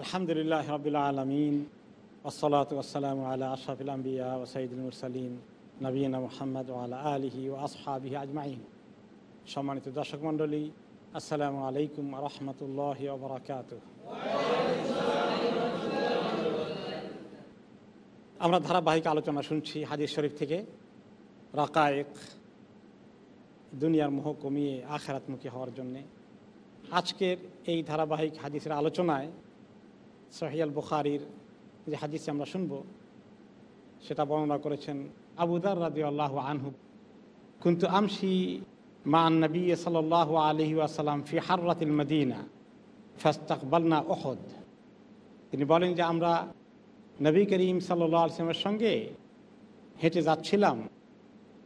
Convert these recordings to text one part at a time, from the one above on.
আলহামদুলিল্লাহ রবিল আলমিন ওসলাত ওসালাম আল্লাহ আশাফিল আম্বিয়া ও সঈদুল মুরসালিন নবীনা মোহাম্মদ আল্লাহ আলহি ও আসহাবি আজমাইন। সম্মানিত দর্শক মণ্ডলী, আসসালামু আলাইকুম রহমতুল্লাহ বরাকাত আমরা ধারাবাহিক আলোচনা শুনছি হাদিস শরীফ থেকে। রাকায়েক, দুনিয়ার মোহ কমিয়ে আখেরাতমুখী হওয়ার জন্যে। আজকের এই ধারাবাহিক হাদিসের আলোচনায় সহিয়াল বুখারির যে হাদিসে আমরা শুনব, সেটা বর্ণনা করেছেন আবুদার রাজি আল্লাহ আনহু। কিন্তু আমশি মা নবী সাল আলহি আসালাম ফি হার্রাতিল মদিনা, ফাস্তাকবালনা ওহদ তিনি বলেন যে, আমরা নবী করিম সাল্লাহ আসলামের সঙ্গে হেঁটে যাচ্ছিলাম,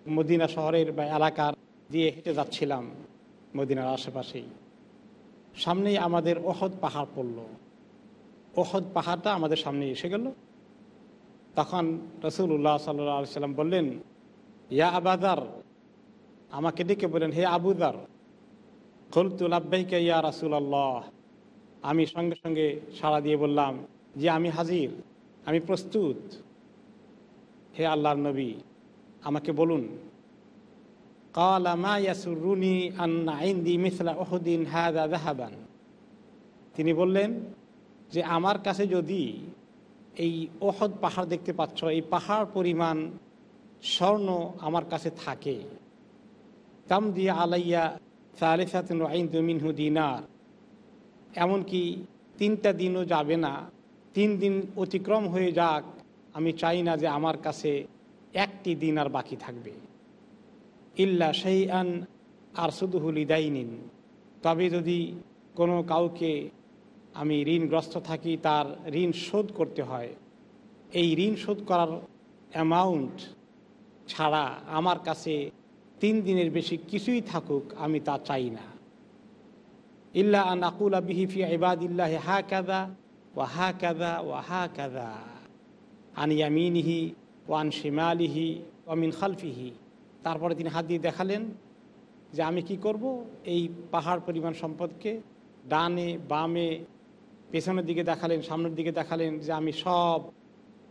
মদিনা শহরের বা এলাকার দিয়ে হেঁটে যাচ্ছিলাম মদিনার আশেপাশেই। সামনেই আমাদের ওহদ পাহাড় পড়ল। ওহদ পাহাড়টা আমাদের সামনে এসে গেল। তখন রসুল্লাহ সাল্লাহ সাল্লাম বললেন, ইয়া আবাদার আমাকে ডেকে বললেন হে আবুদার খলতুল আব্বাইকে ইয়া রাসুল আল্লাহ আমি সঙ্গে সঙ্গে সাড়া দিয়ে বললাম যে আমি হাজির, আমি প্রস্তুত। হে আল্লাহর নবী, আমাকে বলুন তিনি বললেন যে আমার কাছে যদি এই ওহদ পাহাড় দেখতে পাচ্ছ, এই পাহাড় পরিমাণ স্বর্ণ আমার কাছে থাকে তাম দিয়ে আলাইয়া মিনহু দিনার, এমনকি তিনটা দিনও যাবে না, তিন দিন অতিক্রম হয়ে যাক, আমি চাই না যে আমার কাছে একটি দিন আর বাকি থাকবে। ইল্লা সেই আন আর শুধু হুলিদাই নিন তবে যদি কোনো কাউকে আমি ঋণগ্রস্ত থাকি, তার ঋণ শোধ করতে হয়। এই ঋণ শোধ করার অ্যামাউন্ট ছাড়া আমার কাছে তিন দিনের বেশি কিছুই থাকুক, আমি তা চাই না। ইল্লা আন আকুল বিহিফি ইবাদিল্লাহ হা কাদা ও হা কাদা ও হা কাদা আন ইয়ামিনহি ওয়ান শিমালিহি ওয়ামিন খালফিহি। তারপরে তিনি হাত দিয়ে দেখালেন যে আমি কি করব? এই পাহাড় পরিমাণ সম্পদকে ডানে বামে পেছনের দিকে দেখালেন, সামনের দিকে দেখালেন যে আমি সব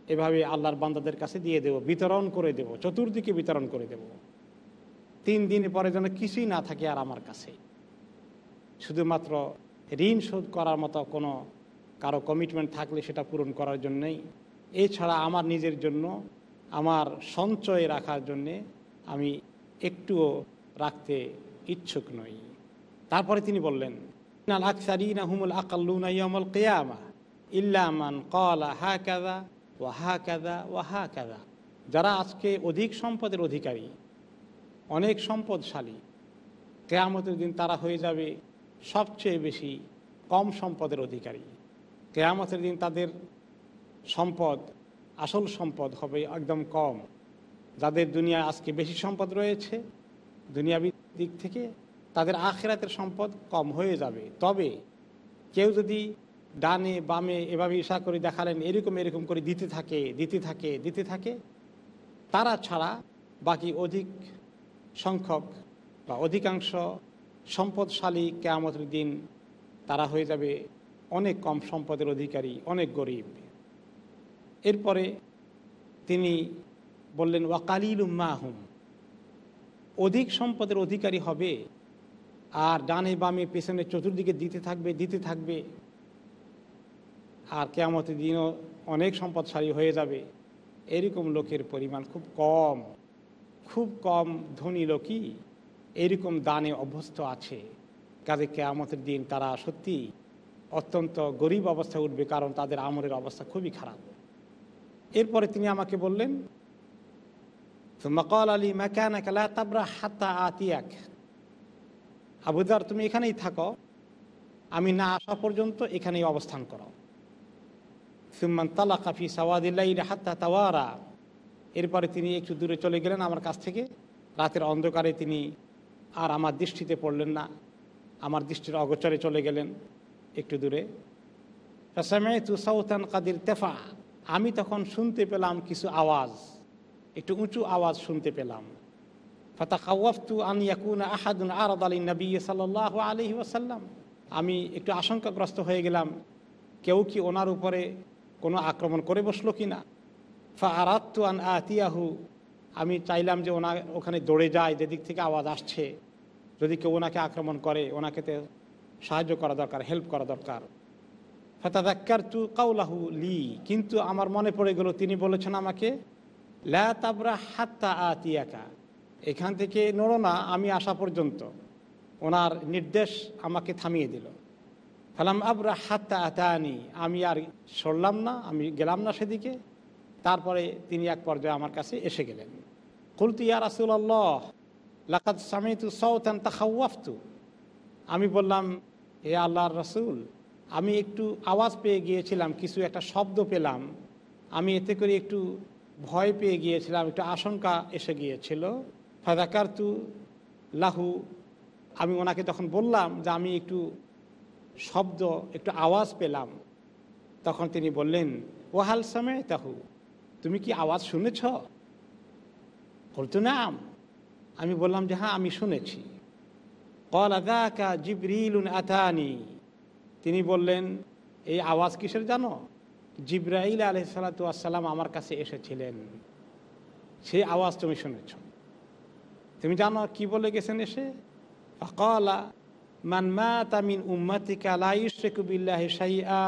এভাবে আল্লাহর বান্দাদের কাছে দিয়ে দেব, বিতরণ করে দেব, চতুর্দিকে বিতরণ করে দেব। তিন দিন পরে যেন কিছুই না থাকে আর আমার কাছে। শুধুমাত্র ঋণ শোধ করার মতো কোনো কারও কমিটমেন্ট থাকলে সেটা পূরণ করার জন্যেই। এছাড়া আমার নিজের জন্য, আমার সঞ্চয় রাখার জন্যে আমি একটুও রাখতে ইচ্ছুক নই। তারপরে তিনি বললেন হুমুল আকাল্লুনাইমল কেয়ামা ইল্লামান কলা হা কাদা ও হা কাদা ও হা কাদা যারা আজকে অধিক সম্পদের অধিকারী, অনেক সম্পদশালী, কেয়ামতের দিন তারা হয়ে যাবে সবচেয়ে বেশি কম সম্পদের অধিকারী। কেয়ামতের দিন তাদের সম্পদ, আসল সম্পদ হবে একদম কম। যাদের দুনিয়া আজকে বেশি সম্পদ রয়েছে, দুনিয়াবি দিক থেকে তাদের আখেরাতের সম্পদ কম হয়ে যাবে। তবে কেউ যদি ডানে, বামে এভাবে ইশা করে দেখালেন, এরকম এরকম করে দিতে থাকে দিতে থাকে দিতে থাকে, তারা ছাড়া বাকি অধিক সংখ্যক বা অধিকাংশ সম্পদশালী কেয়ামতের দিন তারা হয়ে যাবে অনেক কম সম্পদের অধিকারী, অনেক গরিব। এরপরে তিনি বললেন ওয়াকালিল উম্মাহুম অধিক সম্পদের অধিকারী হবে আর ডানে বামে পেছনে চতুর্দিকে দিতে থাকবে দিতে থাকবে। আর কেয়ামতের দিনও অনেক সম্পদশালী হয়ে যাবে। এরকম লোকের পরিমাণ খুব কম। খুব কম ধনী লোকই এরকম দানে অভ্যস্ত আছে। কাজে কেয়ামতের দিন তারা সত্যি অত্যন্ত গরিব অবস্থায় উঠবে কারণ তাদের আমরের অবস্থা খুবই খারাপ। এরপরে তিনি আমাকে বললেন মকল আলী ম্যাকানা কালা তাবরা হাতা আতিয়াক। আবুদার তুমি এখানেই থাকো। আমি না আসা পর্যন্ত এখানেই অবস্থান করো। সুম্মান তালা কাফি সাওয়াদিল্লাই হাত্তা তাওয়ারা। এরপরে তিনি একটু দূরে চলে গেলেন আমার কাছ থেকে। রাতের অন্ধকারে তিনি আর আমার দৃষ্টিতে পড়লেন না। আমার দৃষ্টির অগোচরে চলে গেলেন একটু দূরে। সৌতান কাদির তেফা। আমি তখন শুনতে পেলাম কিছু আওয়াজ। একটু উঁচু আওয়াজ শুনতে পেলাম। ফতা খাওয়াফতু আন ইয়াকুন আহাদুন আরদ আলী নবী সাল আলহি ওসাল্লাম আমি একটু আশঙ্কাগ্রস্ত হয়ে গেলাম, কেউ কি ওনার উপরে কোনো আক্রমণ করে বসল কি না ফা আরাত্তু আন আতিয়াহু, আমি চাইলাম যে ওনা ওখানে দৌড়ে যায় যেদিক থেকে আওয়াজ আসছে। যদি কেউ ওনাকে আক্রমণ করে, ওনাকে সাহায্য করা দরকার, হেল্প করা দরকার। ফতাদাক্কার তু কাউলাহু লি, কিন্তু আমার মনে পড়ে গেল, তিনি বলেছেন আমাকে, লা তাবরা হাত্তা আতিয়াকা। এখান থেকে নড়ো না, আমি আসা পর্যন্ত। ওনার নির্দেশ আমাকে থামিয়ে দিল। ফালাম আবরা হাত্তা আতানি, আমি আর সরলাম না, আমি গেলাম না সেদিকে। তারপরে তিনি এক পর্যায়ে আমার কাছে এসে গেলেন। কুলতু ইয়া রাসুল্লাহ লাকাত সামিতু সৌতান তাখাওয়াফতু। আমি বললাম, হে আল্লাহর রসুল, আমি একটু আওয়াজ পেয়ে গিয়েছিলাম, কিছু একটা শব্দ পেলাম। আমি এতে করে একটু ভয় পেয়ে গিয়েছিলাম, একটু আশঙ্কা এসে গিয়েছিল। ফাদাকার তু লাহু, আমি ওনাকে তখন বললাম যে আমি একটু শব্দ, একটু আওয়াজ পেলাম, তখন তিনি বললেন ওহাল সময় তাহু তুমি কি আওয়াজ শুনেছ? বলতো, নাম। আমি বললাম যে হ্যাঁ আমি শুনেছি। কল আদাকা জিবরিলুন আতানি। তিনি বললেন, এই আওয়াজ কিসের জানো? জিব্রাইল আলহ সালাতাম আমার কাছে এসেছিলেন। সেই আওয়াজ তুমি শুনেছ। তুমি জানো কি বলে গেছেন এসে? কলা মান মা তামিন উম্মাতিকা লাইশেকুবিল্লাহ সাইয়া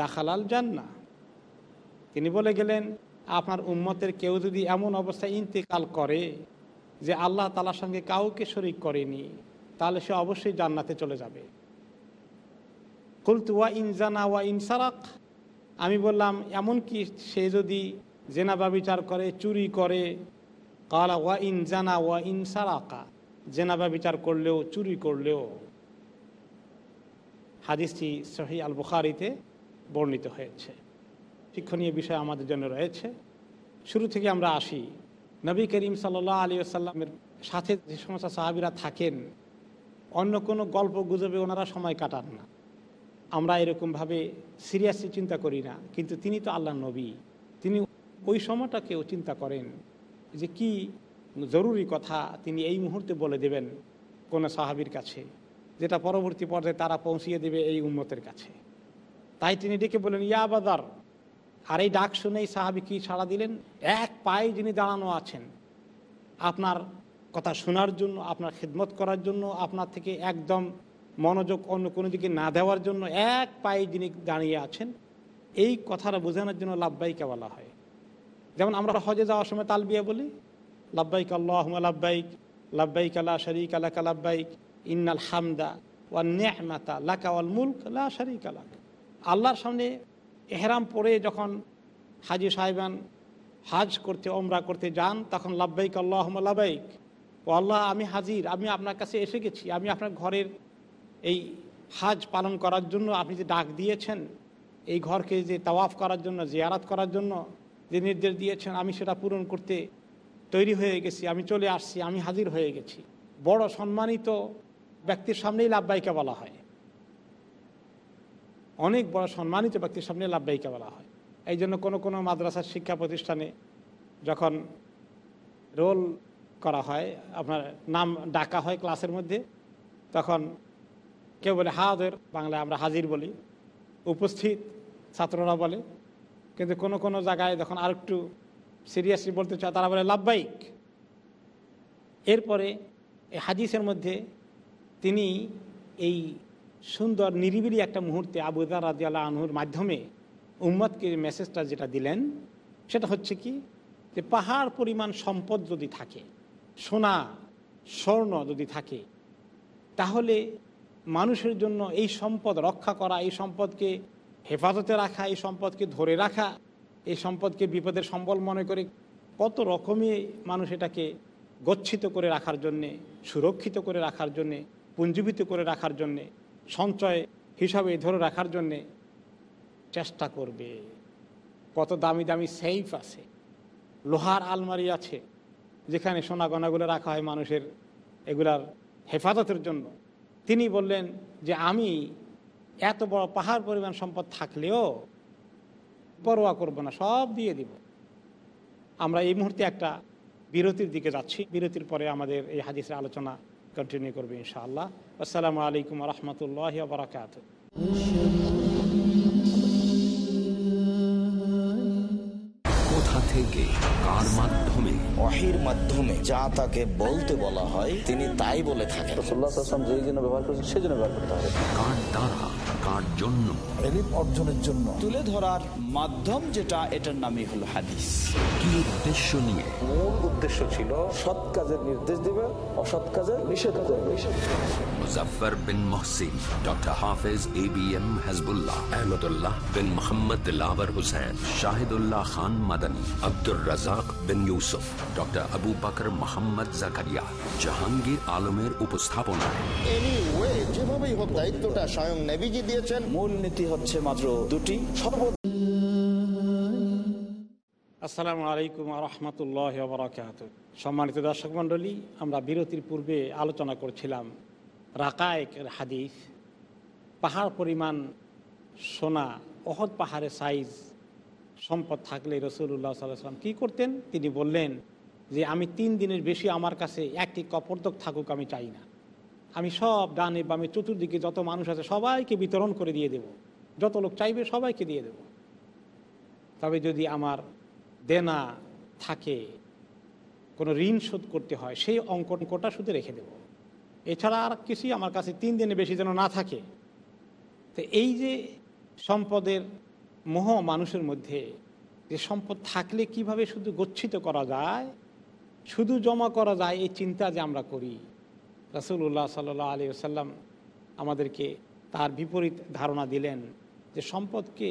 দাখালাল জান্না তিনি বলে গেলেন, আপনার উম্মতের কেউ যদি এমন অবস্থায় ইন্তেকাল করে যে আল্লাহ তালার সঙ্গে কাউকে শরিক করেনি, তাহলে সে অবশ্যই জান্নাতে চলে যাবে। কুলতু, ওয়া ইনজানা ওয়া ইনসারাক আমি বললাম এমন কি সে যদি জেনাবা বিচার করে, চুরি করে কালা ওয়া ইনজানা ওয়া ইনসারাকা জেনাবা বিচার করলেও, চুরি করলেও হাদিসটি সহি আল বুখারিতে বর্ণিত হয়েছে। শিক্ষণীয় বিষয় আমাদের জন্য রয়েছে। শুরু থেকে আমরা আসি। নবী করিম সাল্লাহ আলী আসাল্লামের সাথে যে সমস্ত সাহাবিরা থাকেন, অন্য কোনো গল্প গুজবে ওনারা সময় কাটান না। আমরা এরকমভাবে সিরিয়াসলি চিন্তা করি না। কিন্তু তিনি তো আল্লাহ নবী। তিনি ওই সময়টাকেও চিন্তা করেন। যে কি জরুরি কথা তিনি এই মুহূর্তে বলে দেবেন কোনো সাহাবির কাছে, যেটা পরবর্তী পর্যায়ে তারা পৌঁছিয়ে দেবে এই উন্মতের কাছে। তাই তিনি ডেকে বলেন ইয়াবাদার আর এই ডাক শুনেই সাহাবি কি সাড়া দিলেন? এক পায়ে যিনি দাঁড়ানো আছেন, আপনার কথা শোনার জন্য, আপনার খেদমত করার জন্য, আপনার থেকে একদম মনোযোগ অন্য কোনো দিকে না দেওয়ার জন্য এক পায়ে যিনি দাঁড়িয়ে আছেন, এই কথাটা বোঝানোর জন্য লাভবাইকা বলা হয়। যেমন আমরা হজে যাওয়ার সময় তালবিয়া বলি লাভবাইক আল্লাহ লাভবাইক লাভবাইক আল্লাহ শরিক আল্লাহ লাভবাইক ইন্নাল হামদা ওয়া নেহমাতা লাকা ওয়াল মুলক লা শরিক আলাক আল্লাহর সামনে এহরাম পরে যখন হাজি সাহেবান হাজ করতে ওমরা করতে যান, তখন লাভবাইক আল্লাহ লাভবাইক ও আল্লাহ আমি হাজির, আমি আপনার কাছে এসে গেছি, আমি আপনার ঘরের এই হাজ পালন করার জন্য আপনি যে ডাক দিয়েছেন, এই ঘরকে যে তাওয়াফ করার জন্য, জিয়ারাত করার জন্য যে নির্দেশ দিয়েছেন, আমি সেটা পূরণ করতে তৈরি হয়ে গেছি, আমি চলে আসছি, আমি হাজির হয়ে গেছি। বড় সম্মানিত ব্যক্তির সামনেই লাভবাইকা বলা হয়। অনেক বড় সম্মানিত ব্যক্তির সামনে লাভবাইকা বলা হয়। এই জন্য কোনো কোনো মাদ্রাসার শিক্ষা প্রতিষ্ঠানে যখন রোল করা হয়, আপনার নাম ডাকা হয় ক্লাসের মধ্যে, তখন কেউ বলে হাজের বাংলায় আমরা হাজির বলি। উপস্থিত ছাত্ররা বলে কিন্তু কোনো কোনো জায়গায় যখন আর একটু সিরিয়াসলি বলতে চায়, তারা বলে লাভবাইক এরপরে এই হাদিসের মধ্যে তিনি এই সুন্দর, নিরিবিলি একটা মুহূর্তে আবুদার রাজিয়াল্লাহ আনহুর মাধ্যমে উম্মদকে মেসেজটা যেটা দিলেন, সেটা হচ্ছে কি? যে পাহাড় পরিমাণ সম্পদ যদি থাকে, সোনা, স্বর্ণ যদি থাকে, তাহলে মানুষের জন্য এই সম্পদ রক্ষা করা, এই সম্পদকে হেফাজতে রাখা, এই সম্পদকে ধরে রাখা, এই সম্পদকে বিপদের সম্বল মনে করে কত রকমই মানুষ এটাকে গচ্ছিত করে রাখার জন্যে, সুরক্ষিত করে রাখার জন্যে পুঞ্জীবিত করে রাখার জন্যে, সঞ্চয় হিসাবে ধরে রাখার জন্যে চেষ্টা করবে। কত দামি দামি সেইফ আছে, লোহার আলমারি আছে, যেখানে সোনা গনাগুলো রাখা হয় মানুষের, এগুলার হেফাজতের জন্য। তিনি বললেন যে, আমি এত বড় পাহাড় পরিমাণ সম্পদ থাকলেও পরোয়া করব না সব দিয়ে দিব। আমরা এই মুহূর্তে একটা বিরতির দিকে যাচ্ছি। বিরতির পরে আমাদের এই হাদিসের আলোচনা কন্টিনিউ করবে ইনশাআল্লাহ। আসসালামু আলাইকুম রহমতুল্লাহ বারাকাত কোথা থেকে কার মাধ্যমে? ওয়াহির মাধ্যমে যা তাকে বলতে বলা হয় তিনি তাই বলে থাকেন। রসুল্লাহ যেই জন্য ব্যবহার করেছেন সেই জন্য ব্যবহার করতে হবে। কার দ্বারা? কার জন্য? অর্জনের জন্য। তুলে ধরার মাধ্যম যেটা এটার নামই হলো হাদিস। কি উদ্দেশ্য নিয়ে? মূল উদ্দেশ্য ছিল সৎ কাজের নির্দেশ দিবে অসৎ কাজের নিষেধ করবে। Muzaffar bin Mohsin doctor Hafez A B M Hasbullah Ahmadullah bin Mohammad Dilawar Hussain Shahidullah Khan Madani Abdur Razzaq bin Yusuf doctor Abu Bakr Mohammad Zakaria Jahangir আলমের উপস্থাপনায় এনিওয়ে যেভাবেই হোক দায়িত্বটা স্বয়ং নেভিজি দিয়েছেন। মূল নীতি হচ্ছে মাত্র দুটি। সর্ব আসসালামু আলাইকুম রহমতুল্লাহ বরাকাত সম্মানিত দর্শক মণ্ডলী আমরা বিরতির পূর্বে আলোচনা করছিলাম রাকায়েকের হাদিস, পাহাড় পরিমাণ সোনা, অহদ পাহাড়ের সাইজ সম্পদ থাকলে রসুল্লাহ সাল্লাম কী করতেন? তিনি বললেন যে, আমি তিন দিনের বেশি আমার কাছে একটি কপর্দক থাকুক, আমি চাই না। আমি সব ডানে বামে চতুর্দিকে যত মানুষ আছে সবাইকে বিতরণ করে দিয়ে দেব। যত লোক চাইবে সবাইকে দিয়ে দেব। তবে যদি আমার দেনা থাকে, কোনো ঋণ শোধ করতে হয়, সেই অঙ্ক অঙ্কটা শুধু রেখে দেব। এছাড়া আর কিছুই আমার কাছে তিন দিনে বেশি যেন না থাকে। তো এই যে সম্পদের মোহ মানুষের মধ্যে, যে সম্পদ থাকলে কীভাবে শুধু গচ্ছিত করা যায়, শুধু জমা করা যায়, এই চিন্তা যে আমরা করি। রসুল্লাহ সাল্লাহ আলী আসাল্লাম আমাদেরকে তার বিপরীত ধারণা দিলেন যে সম্পদকে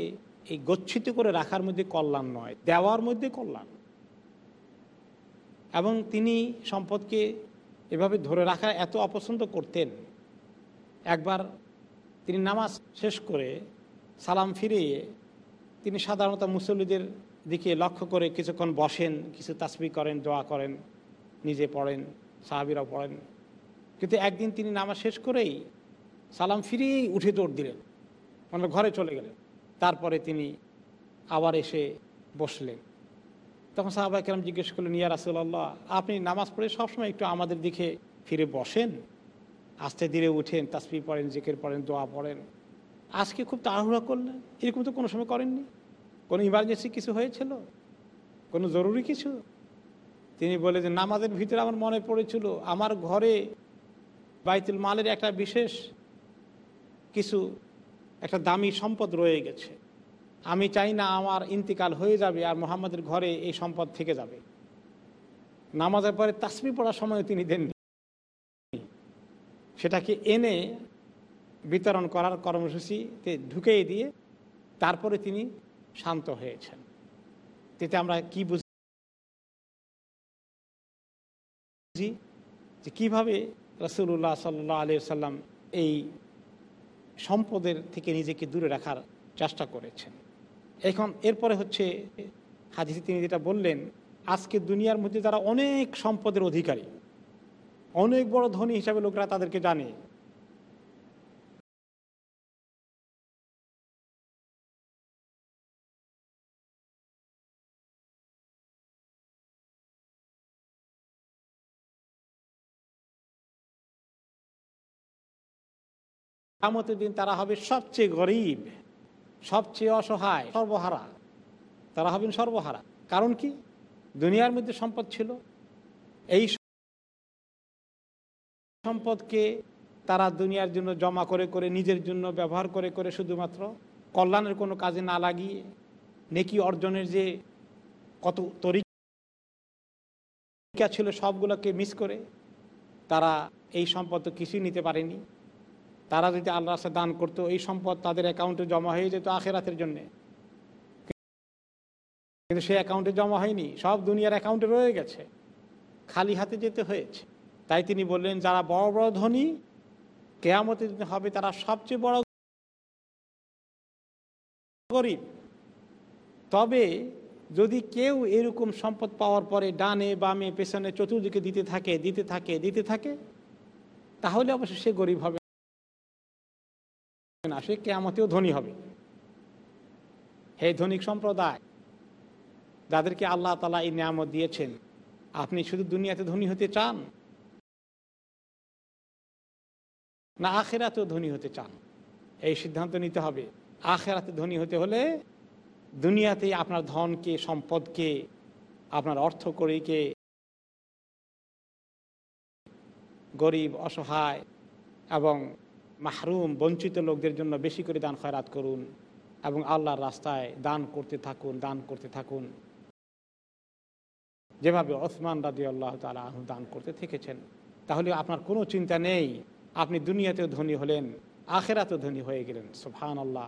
এই গচ্ছিত করে রাখার মধ্যে কল্যাণ নয়, দেওয়ার মধ্যে কল্যাণ। এবং তিনি সম্পদকে এভাবে ধরে রাখা, এত অপছন্দ করতেন। একবার তিনি নামাজ শেষ করে সালাম ফিরিয়ে তিনি সাধারণত মুসল্লিদের দিকে লক্ষ্য করে কিছুক্ষণ বসেন, কিছু তাসবি করেন, দোয়া করেন, নিজে পড়েন, সাহাবিরাও পড়েন। কিন্তু একদিন তিনি নামাজ শেষ করেই সালাম ফিরিয়েই উঠে দৌড় দিলেন মানে ঘরে চলে গেলেন। তারপরে তিনি আবার এসে বসলেন। তখন সাহাবাই কেরাম জিজ্ঞেস করলেন, ইয়া রাসুল্লাহ আপনি নামাজ পড়ে সবসময় একটু আমাদের দিকে ফিরে বসেন। আস্তে ধীরে উঠেন তাসপি পড়েন, জিকের পড়েন, দোয়া পড়েন। আজকে খুব তাড়াহুড়া করলেন। এরকম তো কোনো সময় করেননি? কোনো ইমার্জেন্সি কিছু হয়েছিল? কোনো জরুরি কিছু? তিনি বলে যে, নামাজের ভিতরে আমার মনে পড়েছিল, আমার ঘরে বাইতুল মালের একটা বিশেষ কিছু, একটা দামি সম্পদ রয়ে গেছে। আমি চাই না আমার ইন্তিকাল হয়ে যাবে আর মোহাম্মদের ঘরে এই সম্পদ থেকে যাবে। নামাজের পরে তাসমি পড়ার সময় তিনি দেননি। সেটাকে এনে বিতরণ করার কর্মসূচিতে ঢুকিয়ে দিয়ে তারপরে তিনি শান্ত হয়েছেন। তেতে আমরা কি বুঝি? যে কীভাবে রসুল্লাহ সাল্লাহ আলি সাল্লাম এই সম্পদের থেকে নিজেকে দূরে রাখার চেষ্টা করেছেন। এখন এরপরে হচ্ছে হাদিসে তিনি যেটা বললেন, আজকে দুনিয়ার মধ্যে তারা অনেক সম্পদের অধিকারী, অনেক বড় ধনী হিসাবে লোকরা তাদেরকে জানে। কামতের দিন তারা হবে সবচেয়ে গরিব। সবচেয়ে অসহায়, সর্বহারা তারা হবেন সর্বহারা। কারণ কি? দুনিয়ার মধ্যে সম্পদ ছিল। এই সম্পদকে তারা দুনিয়ার জন্য জমা করে করে, নিজের জন্য ব্যবহার করে করে শুধুমাত্র কল্যাণের কোনো কাজে না লাগিয়ে, নেকি অর্জনের যে কত তরিকা ছিল সবগুলোকে মিস করে, তারা এই সম্পদ কিছুই নিতে পারেনি। তারা যদি আল্লাহ রাস্তায় দান করতো, এই সম্পদ তাদের অ্যাকাউন্টে জমা হয়ে যেত আখেরাতের জন্যে। কিন্তু সে অ্যাকাউন্টে জমা হয়নি, সব দুনিয়ার অ্যাকাউন্টে রয়ে গেছে। খালি হাতে যেতে হয়েছে। তাই তিনি বললেন, যারা বড় বড় ধনী কেয়ামতে হবে তারা সবচেয়ে বড় গরিব। তবে যদি কেউ এরকম সম্পদ পাওয়ার পরে ডানে, বামে, পেছনে, চতুর্দিকে দিতে থাকে দিতে থাকে দিতে থাকে, তাহলে অবশ্য সে গরিব হবে। না, সে কেয়ামতেও ধনী হবে। হে ধনিক সম্প্রদায়, যাদেরকে আল্লাহ তালা এই নিয়ামত দিয়েছেন, আপনি শুধু দুনিয়াতে ধনী হতে চান? না, আখেরাতেও ধনী হতে চান? এই সিদ্ধান্ত নিতে হবে। আখেরাতে ধনী হতে হলে দুনিয়াতেই আপনার ধনকে, সম্পদকে, আপনার অর্থ করিকে গরিব, অসহায় এবং মাহরুম, বঞ্চিত লোকদের জন্য বেশি করে দান খয়রাত করুন এবং আল্লাহর রাস্তায় দান করতে থাকুন, দান করতে থাকুন। যেভাবে ওসমান রাজি আল্লাহ তালা আহ দান করতে থেকেছেন, তাহলে আপনার কোনো চিন্তা নেই, আপনি দুনিয়াতেও ধনী হলেন, আখেরাতেও ধনী হয়ে গেলেন সুফহান আল্লাহ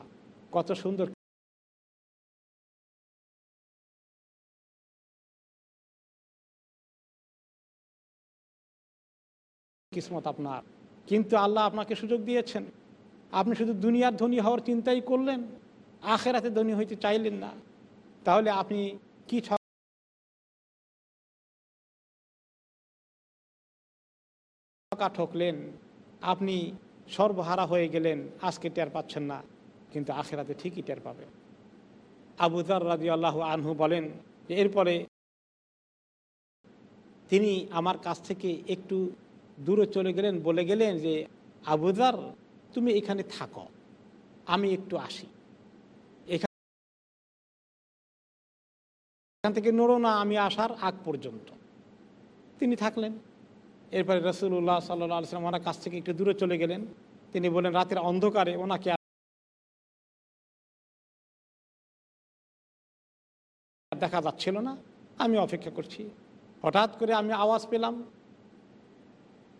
কত সুন্দর কিসমত আপনার। কিন্তু আল্লাহ আপনাকে সুযোগ দিয়েছেন। আপনি শুধু দুনিয়ার ধনী হওয়ার চিন্তাই করলেন, আখেরাতে ধনী হইতে চাইলেন না। তাহলে আপনি কি ঠকা ঠকলেন, আপনি সর্বহারা হয়ে গেলেন, আজকে টের পাচ্ছেন না, কিন্তু আখেরাতে ঠিকই টের পাবেন। আবুদার রাজি আল্লাহ আনহু বলেন যে, এরপরে তিনি আমার কাছ থেকে একটু দূরে চলে গেলেন, বলে গেলেন যে আবুদার তুমি এখানে থাকো, আমি একটু আসি। এখান থেকে নড়ো না, আমি আসার আগ পর্যন্ত। তিনি থাকলেন। এরপরে রসুল্লাহ সাল্লাহ আলসালাম ওনার কাছ থেকে একটু দূরে চলে গেলেন। তিনি বলেন রাতের অন্ধকারে ওনাকে দেখা যাচ্ছিল না। আমি অপেক্ষা করছি। হঠাৎ করে আমি আওয়াজ পেলাম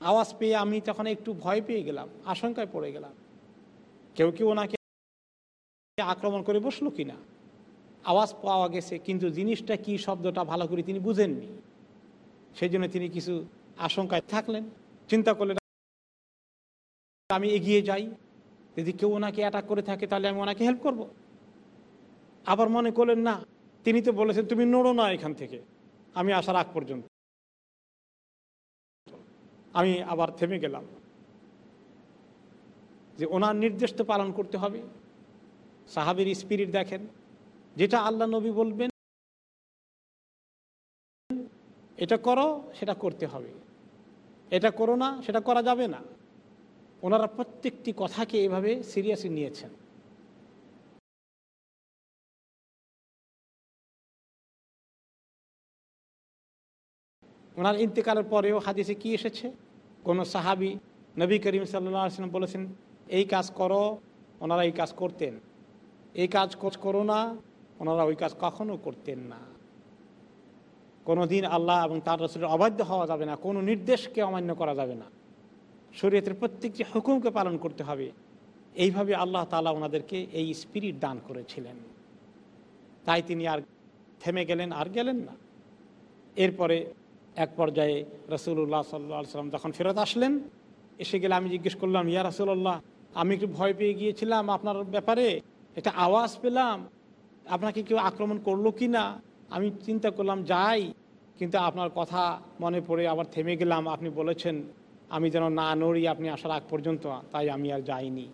আওয়াজ পেয়ে আমি তখন একটু ভয় পেয়ে গেলাম, আশঙ্কায় পড়ে গেলাম। কেউ কেউ ওনাকে আক্রমণ করে বসল কিনা? আওয়াজ পাওয়া গেছে, কিন্তু জিনিসটা কি শব্দটা ভালো করে তিনি বুঝেননি। সেই জন্য তিনি কিছু আশঙ্কায় থাকলেন, চিন্তা করলেন, আমি এগিয়ে যাই। যদি কেউ ওনাকে অ্যাটাক করে থাকে, তাহলে আমি ওনাকে হেল্প করব। আবার মনে করলেন, না, তিনি তো বলেছেন, তুমি নড়ো না এখান থেকে। আমি আসার আগ পর্যন্ত। আমি আবার থেমে গেলাম। যে ওনার নির্দেশ তো পালন করতে হবে। সাহাবের স্পিরিট দেখেন। যেটা আল্লাহ নবী বলবেন, এটা করো, সেটা করতে হবে। এটা করো না, সেটা করা যাবে না। ওনারা প্রত্যেকটি কথাকে এভাবে সিরিয়াসলি নিয়েছেন। ওনার ইন্তেকালের পরেও হাদিসে কি এসেছে? কোনো সাহাবি নবী করিম সাল্লাম বলেছেন, এই কাজ করো, ওনারা এই কাজ করতেন। এই কাজ করো না, ওনারা ওই কাজ কখনো করতেন না। কোনো দিন আল্লাহ এবং তার রসুলের অবাধ্য হওয়া যাবে না, কোনো নির্দেশকে অমান্য করা যাবে না। শরীয়তের প্রত্যেকটি হুকুমকে পালন করতে হবে। এইভাবে আল্লাহ তালা ওনাদেরকে এই স্পিরিট দান করেছিলেন। তাই তিনি আর থেমে গেলেন, আর গেলেন না। এরপরে এক পর্যায়ে রসুল্লাহ সাল্লা সাল্লাম যখন ফেরত আসলেন, এসে গেলে আমি জিজ্ঞেস করলাম, ইয়া রসুল্লাহ আমি একটু ভয় পেয়ে গিয়েছিলাম আপনার ব্যাপারে, একটা আওয়াজ পেলাম, আপনাকে কেউ আক্রমণ করল কি না আমি চিন্তা করলাম, যাই। কিন্তু আপনার কথা মনে পড়ে আবার থেমে গেলাম। আপনি বলেছেন, আমি যেন না নড়ি, আপনি আসার আগ পর্যন্ত, তাই আমি আর যাইনি।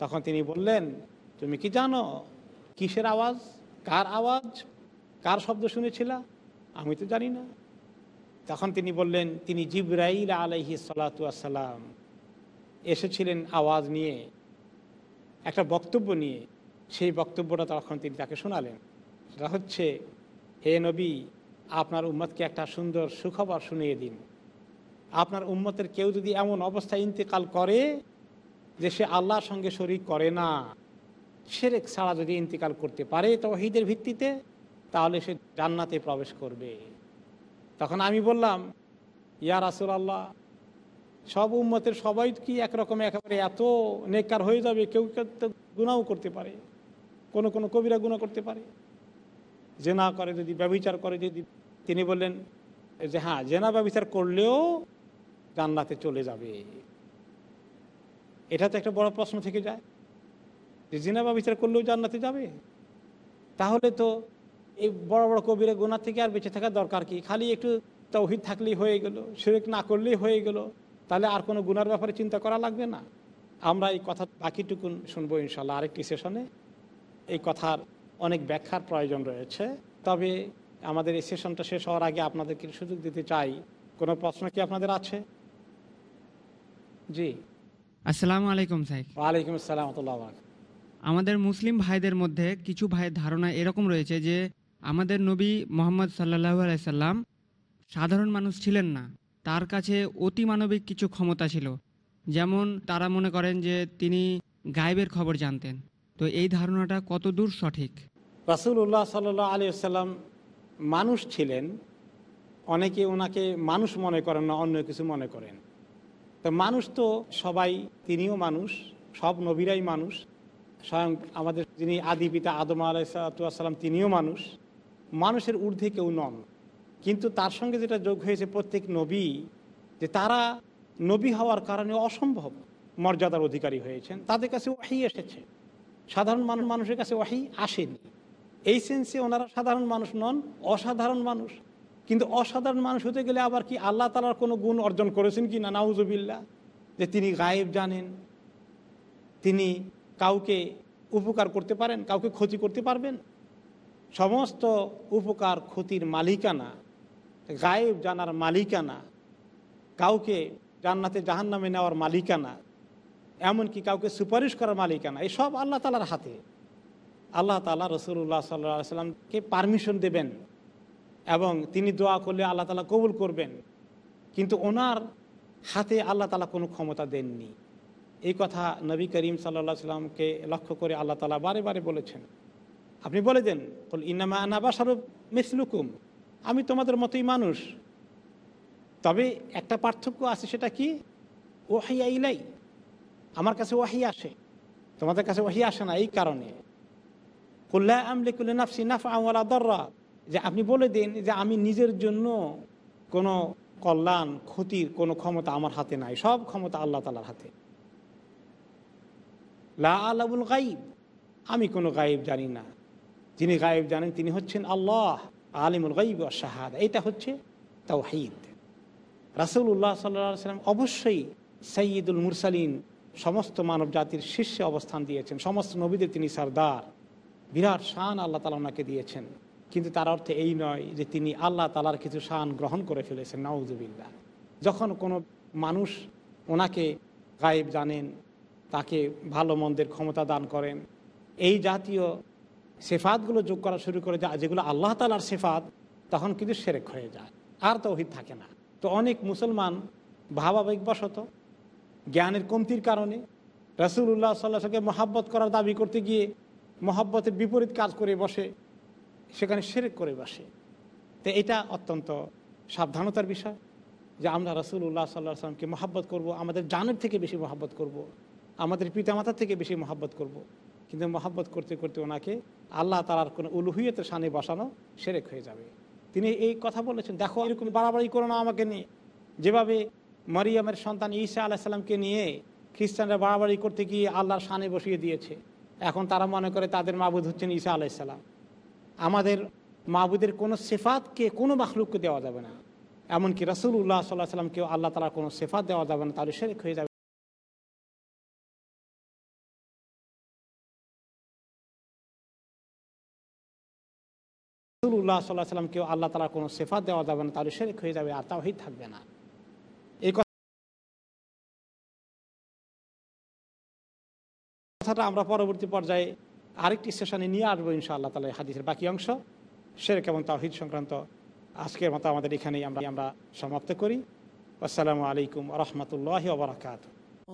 তখন তিনি বললেন, তুমি কি জানো, কিসের আওয়াজ, কার আওয়াজ, কার শব্দ শুনেছিলা? আমি তো জানি না। তখন তিনি বললেন, তিনি জিব্রাইল আলহি সালাতাম এসেছিলেন আওয়াজ নিয়ে, একটা বক্তব্য নিয়ে। সেই বক্তব্যটা তখন তিনি তাকে শোনালেন। সেটা হচ্ছে, হে নবী, আপনার উম্মতকে একটা সুন্দর সুখবর শুনিয়ে দিন। আপনার উম্মতের কেউ যদি এমন অবস্থায় ইন্তেকাল করে যে সে আল্লাহর সঙ্গে শরিক করে না, সেরেক ছাড়া যদি ইন্তেকাল করতে পারে তহিদের ভিত্তিতে, তাহলে সে জান্নাতে প্রবেশ করবে। তখন আমি বললাম, ইয়া রাসুল আল্লাহ সব উম্মতের সবাই কি একরকম একেবারে এত নেকার হয়ে যাবে? কেউ কেউ গুণাও করতে পারে? কোনো কোনো কবিরা গুণা করতে পারে? জেনা করে, যদি ব্যবচার করে, যদি তিনি বললেন যে হ্যাঁ জেনা ব্যবচার করলেও জান্নাতে চলে যাবে। এটা তো একটা বড় প্রশ্ন থেকে যায়। যে জেনা ব্যবচার করলেও জান্নাতে যাবে। তাহলে তো এই বড় বড় কবিরা গুণা থেকে আর বেঁচে থাকার দরকার কি? খালি একটু তৌহিদ থাকলেই হয়ে গেল সেরেক না করলেই হয়ে গেল তাহলে আর কোনো গুনার ব্যাপারে চিন্তা করা লাগবে না? আমরা এই কথা বাকিটুকুন শুনব ইনশাল্লাহ আরেকটি সেশনে। এই কথার অনেক ব্যাখ্যার প্রয়োজন রয়েছে। তবে আমাদের এই সেশনটা শেষ হওয়ার আগে আপনাদেরকে সুযোগ দিতে চাই। কোনো প্রশ্ন কি আপনাদের আছে? জি। আসসালামু আলাইকুম স্যার ওয়ালাইকুম আসসালাম আমাদের মুসলিম ভাইদের মধ্যে কিছু ভাইয়ের ধারণা এরকম রয়েছে যে আমাদের নবী মোহাম্মদ সাল্লাহ আলাইসাল্লাম সাধারণ মানুষ ছিলেন না। তার কাছে অতি মানবিক কিছু ক্ষমতা ছিল। যেমন তারা মনে করেন যে তিনি গায়েবের খবর জানতেন। তো এই ধারণাটা কত দূর সঠিক? রাসুল্লাহ সাল্লাহ আলী সাল্লাম মানুষ ছিলেন, অনেকে ওনাকে মানুষ মনে করেন না, অন্য কিছু মনে করেন। তো মানুষ তো সবাই, তিনিও মানুষ, সব নবীরাই মানুষ। স্বয়ং আমাদের যিনি আদি পিতা আদম আলাইসালাম তিনিও মানুষ। মানুষের ঊর্ধ্বে কেউ নন। কিন্তু তার সঙ্গে যেটা যোগ হয়েছে প্রত্যেক নবী, যে তারা নবী হওয়ার কারণে অসম্ভব মর্যাদার অধিকারী হয়েছেন। তাদের কাছে ওয়াহি এসেছে। সাধারণ মানুষ মানুষের কাছে ওয়াহি আসেনি। এই সেন্সে ওনারা সাধারণ মানুষ নন, অসাধারণ মানুষ। কিন্তু অসাধারণ মানুষ হতে গেলে আবার কি আল্লাহ তালার কোনো গুণ অর্জন করেছেন কি না নাউজুবিল্লা যে তিনি গায়েব জানেন। তিনি কাউকে উপকার করতে পারেন, কাউকে ক্ষতি করতে পারবেন? সমস্ত উপকার ক্ষতির মালিকানা, গায়েব জানার মালিকানা, কাউকে জান্নাতে জাহান্নামে নেওয়ার মালিকানা, এমনকি কাউকে সুপারিশ করার মালিকানা এসব আল্লাহ তালার হাতে। আল্লাহ তালা রসুল্লাহ সাল্লাহ সাল্লামকে পারমিশন দেবেন এবং তিনি দোয়া করলে আল্লাহ তালা কবুল করবেন। কিন্তু ওনার হাতে আল্লাহ তালা কোনো ক্ষমতা দেননি। এই কথা নবী করিম সাল্লা সাল্লামকে লক্ষ্য করে আল্লাহ তালা বারে বারে বলেছেন। আপনি বলে দেন বল ইনামা আনাবা স্বরূপ মিসলুকুম। আমি তোমাদের মতোই মানুষ। তবে একটা পার্থক্য আছে, সেটা কি? ওহাইয়া ইলাই, আমার কাছে ওয়াহি আসে, তোমাদের কাছে ওয়াহি আসে না, এই কারণে। কুল্লা আমলিকুল্লা নাফসি নাফা ওয়ালা দররা, যে আপনি বলে দিন যে আমি নিজের জন্য কোনো কল্যাণ, ক্ষতির কোনো ক্ষমতা আমার হাতে নাই, সব ক্ষমতা আল্লাহ তালার হাতে। লা আলাবুল গাইব আমি কোনো গায়েব জানি না। যিনি গায়েব জানেন তিনি হচ্ছেন আল্লাহ, আলিমুল গাইব শাহাদ। এটা হচ্ছে তাওহিদ। রাসুল্লাহ সাল্লাহ সাল্লাম অবশ্যই সৈয়দুল মুরসালিন, সমস্ত মানব জাতির শীর্ষে অবস্থান দিয়েছেন। সমস্ত নবীদের তিনি সর্দার। বিরাট শান আল্লাহ তালা ওনাকে দিয়েছেন। কিন্তু তার অর্থে এই নয় যে তিনি আল্লাহ তালার কিছু শান গ্রহণ করে ফেলেছেন। নাউজুবিল্লা যখন কোনো মানুষ ওনাকে গায়েব জানেন, তাকে ভালো মন্দের ক্ষমতা দান করেন, এই জাতীয় সেফাতগুলো যোগ করা শুরু করে যায় যেগুলো আল্লাহ তালার সেফাত, তখন কিন্তু সেরেক হয়ে যায় আর তৌহিদ থাকে না তো অনেক মুসলমান ভাবাবেগবশত জ্ঞানের কমতির কারণে রসুল্লাহ সাল্লাহকে মহাব্বত করার দাবি করতে গিয়ে মহাব্বতের বিপরীত কাজ করে বসে, সেখানে সেরেক করে বসে তো এটা অত্যন্ত সাবধানতার বিষয় যে আমরা রসুল্লাহ সাল্লাহ সাল্লামকে মহাব্বত করব, আমাদের জানের থেকে বেশি মহাব্বত করব। আমাদের পিতামাতার থেকে বেশি মহাব্বত করব। কিন্তু মহাব্বত করতে করতে ওনাকে আল্লাহ তালার কোনো উলুহিয়তের সানে বসানো সেরেক হয়ে যাবে। তিনি এই কথা বলেছেন, দেখো, এরকম বাড়াবাড়ি করো না আমাকে নিয়ে। যেভাবে মরিয়ামের সন্তান ঈসা আলাহিসাল্লামকে নিয়ে খ্রিস্টানরা বাড়াবাড়ি করতে গিয়ে আল্লাহর সানে বসিয়ে দিয়েছে, এখন তারা মনে করে তাদের মাবুদ হচ্ছেন ঈসা আলাইসাল্লাম আমাদের মাবুদের কোনো সেফাতকে, কোনো মাখলুককে দেওয়া যাবে না। এমনকি রসুল্লাহ সাল্লাহ সাল্লামকেও আল্লাহ তালার কোনো সেফাত দেওয়া যাবে না, তাহলে সেরেক হয়ে যাবে। রসুল্লাহ সাল্লাহ সাল্লামকেও আল্লাহ তালার কোনো সেফাত দেওয়া যাবে না, তাহলে সেরেক হয়ে যাবে আর তাওহিদ থাকবে না। এই কথাটা আমরা পরবর্তী পর্যায়ে আরেকটি সেশনে নিয়ে আসব ইনশাআল্লাহ তালা হাদিসের বাকি অংশ। সেরেক এবং তাওহিদ সংক্রান্ত আজকের মতো আমাদের এখানেই আমরা আমরা সমাপ্ত করি। আসসালামু আলাইকুম রহমতুল্লাহ ওবরাকাতু